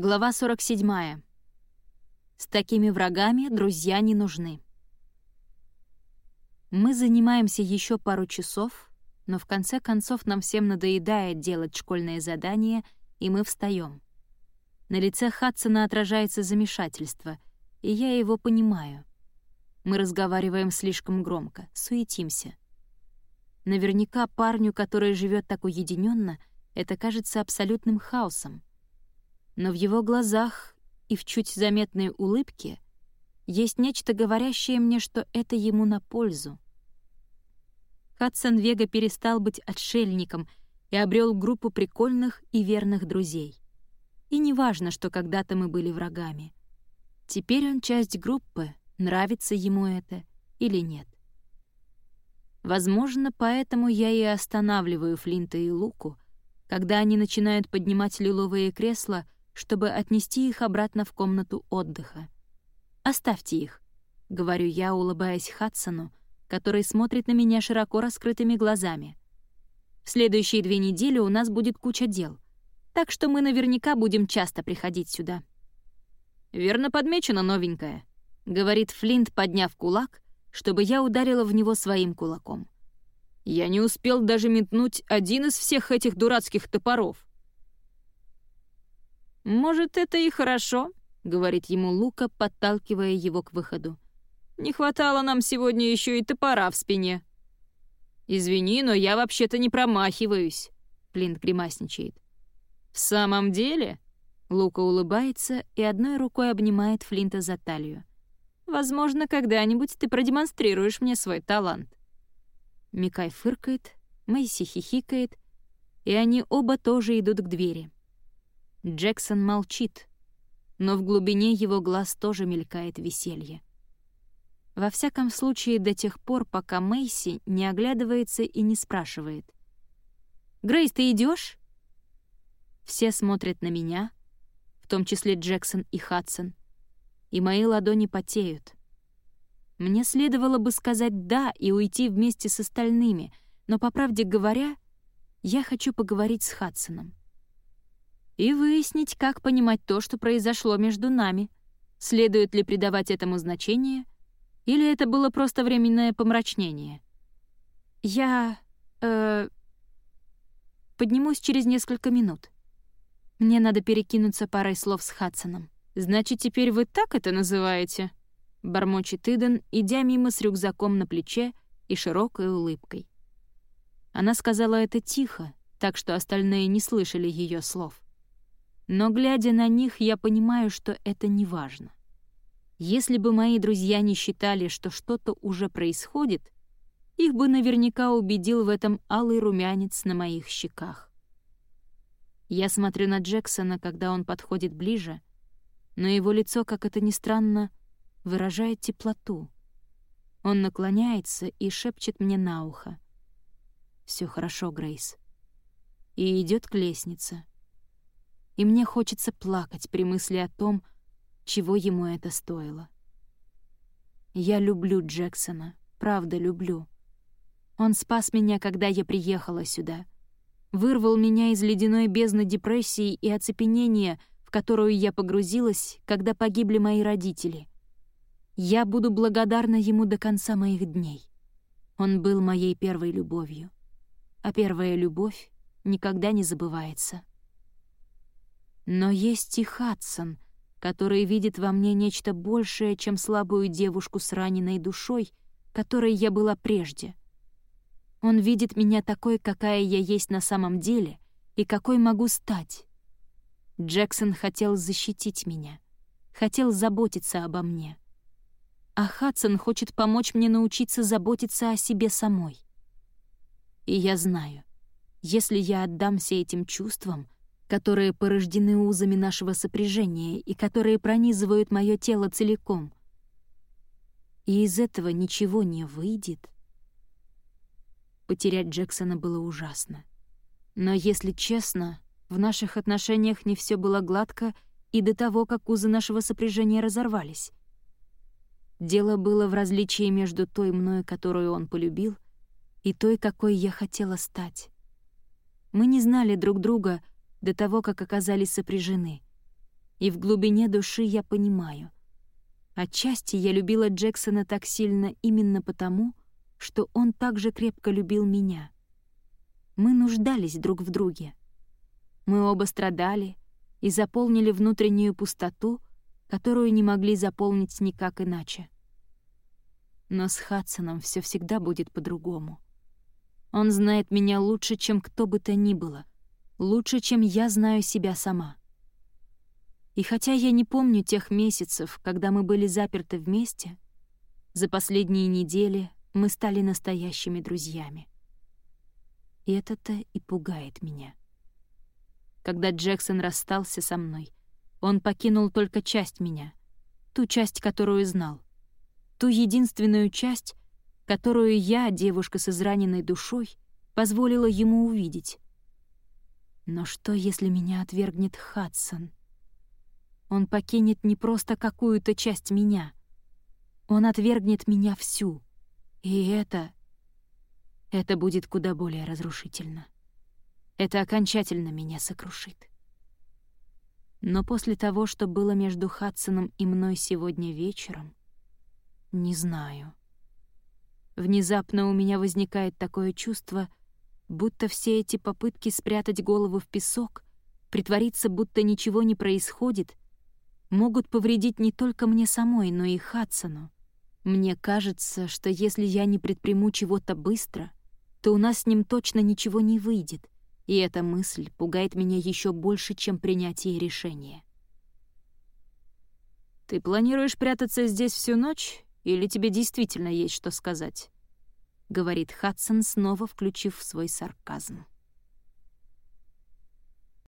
Глава 47. С такими врагами друзья не нужны. Мы занимаемся еще пару часов, но в конце концов нам всем надоедает делать школьные задания, и мы встаем. На лице Хадсона отражается замешательство, и я его понимаю. Мы разговариваем слишком громко, суетимся. Наверняка парню, который живет так уединенно, это кажется абсолютным хаосом — но в его глазах и в чуть заметной улыбке есть нечто, говорящее мне, что это ему на пользу. Хадсон Вега перестал быть отшельником и обрел группу прикольных и верных друзей. И не важно, что когда-то мы были врагами. Теперь он часть группы, нравится ему это или нет. Возможно, поэтому я и останавливаю Флинта и Луку, когда они начинают поднимать лиловые кресла — чтобы отнести их обратно в комнату отдыха. «Оставьте их», — говорю я, улыбаясь Хадсону, который смотрит на меня широко раскрытыми глазами. «В следующие две недели у нас будет куча дел, так что мы наверняка будем часто приходить сюда». «Верно подмечено, новенькая», — говорит Флинт, подняв кулак, чтобы я ударила в него своим кулаком. «Я не успел даже метнуть один из всех этих дурацких топоров». «Может, это и хорошо», — говорит ему Лука, подталкивая его к выходу. «Не хватало нам сегодня еще и топора в спине». «Извини, но я вообще-то не промахиваюсь», — Флинт гримасничает. «В самом деле?» Лука улыбается и одной рукой обнимает Флинта за талию. «Возможно, когда-нибудь ты продемонстрируешь мне свой талант». Микай фыркает, Мэйси хихикает, и они оба тоже идут к двери. Джексон молчит, но в глубине его глаз тоже мелькает веселье. Во всяком случае, до тех пор, пока Мэйси не оглядывается и не спрашивает. «Грейс, ты идешь? Все смотрят на меня, в том числе Джексон и Хадсон, и мои ладони потеют. Мне следовало бы сказать «да» и уйти вместе с остальными, но, по правде говоря, я хочу поговорить с Хадсоном и выяснить, как понимать то, что произошло между нами. Следует ли придавать этому значение, или это было просто временное помрачнение. Я... Э, поднимусь через несколько минут. Мне надо перекинуться парой слов с Хадсоном. «Значит, теперь вы так это называете?» — бормочет Иден, идя мимо с рюкзаком на плече и широкой улыбкой. Она сказала это тихо, так что остальные не слышали ее слов. Но, глядя на них, я понимаю, что это не важно. Если бы мои друзья не считали, что что-то уже происходит, их бы наверняка убедил в этом алый румянец на моих щеках. Я смотрю на Джексона, когда он подходит ближе, но его лицо, как это ни странно, выражает теплоту. Он наклоняется и шепчет мне на ухо. Все хорошо, Грейс». И идет к лестнице и мне хочется плакать при мысли о том, чего ему это стоило. Я люблю Джексона, правда люблю. Он спас меня, когда я приехала сюда. Вырвал меня из ледяной бездны депрессии и оцепенения, в которую я погрузилась, когда погибли мои родители. Я буду благодарна ему до конца моих дней. Он был моей первой любовью. А первая любовь никогда не забывается. Но есть и Хадсон, который видит во мне нечто большее, чем слабую девушку с раненой душой, которой я была прежде. Он видит меня такой, какая я есть на самом деле и какой могу стать. Джексон хотел защитить меня, хотел заботиться обо мне. А Хадсон хочет помочь мне научиться заботиться о себе самой. И я знаю, если я отдамся этим чувствам — которые порождены узами нашего сопряжения и которые пронизывают мое тело целиком. И из этого ничего не выйдет. Потерять Джексона было ужасно. Но, если честно, в наших отношениях не все было гладко и до того, как узы нашего сопряжения разорвались. Дело было в различии между той мною, которую он полюбил, и той, какой я хотела стать. Мы не знали друг друга — до того, как оказались сопряжены. И в глубине души я понимаю. Отчасти я любила Джексона так сильно именно потому, что он так же крепко любил меня. Мы нуждались друг в друге. Мы оба страдали и заполнили внутреннюю пустоту, которую не могли заполнить никак иначе. Но с Хадсоном все всегда будет по-другому. Он знает меня лучше, чем кто бы то ни было, лучше, чем я знаю себя сама. И хотя я не помню тех месяцев, когда мы были заперты вместе, за последние недели мы стали настоящими друзьями. И это-то и пугает меня. Когда Джексон расстался со мной, он покинул только часть меня, ту часть, которую знал, ту единственную часть, которую я, девушка с израненной душой, позволила ему увидеть. Но что, если меня отвергнет Хадсон? Он покинет не просто какую-то часть меня. Он отвергнет меня всю. И это... Это будет куда более разрушительно. Это окончательно меня сокрушит. Но после того, что было между Хадсоном и мной сегодня вечером, не знаю. Внезапно у меня возникает такое чувство, будто все эти попытки спрятать голову в песок, притвориться, будто ничего не происходит, могут повредить не только мне самой, но и Хадсону. Мне кажется, что если я не предприму чего-то быстро, то у нас с ним точно ничего не выйдет, и эта мысль пугает меня еще больше, чем принятие решения. «Ты планируешь прятаться здесь всю ночь, или тебе действительно есть что сказать?» — говорит Хадсон, снова включив свой сарказм.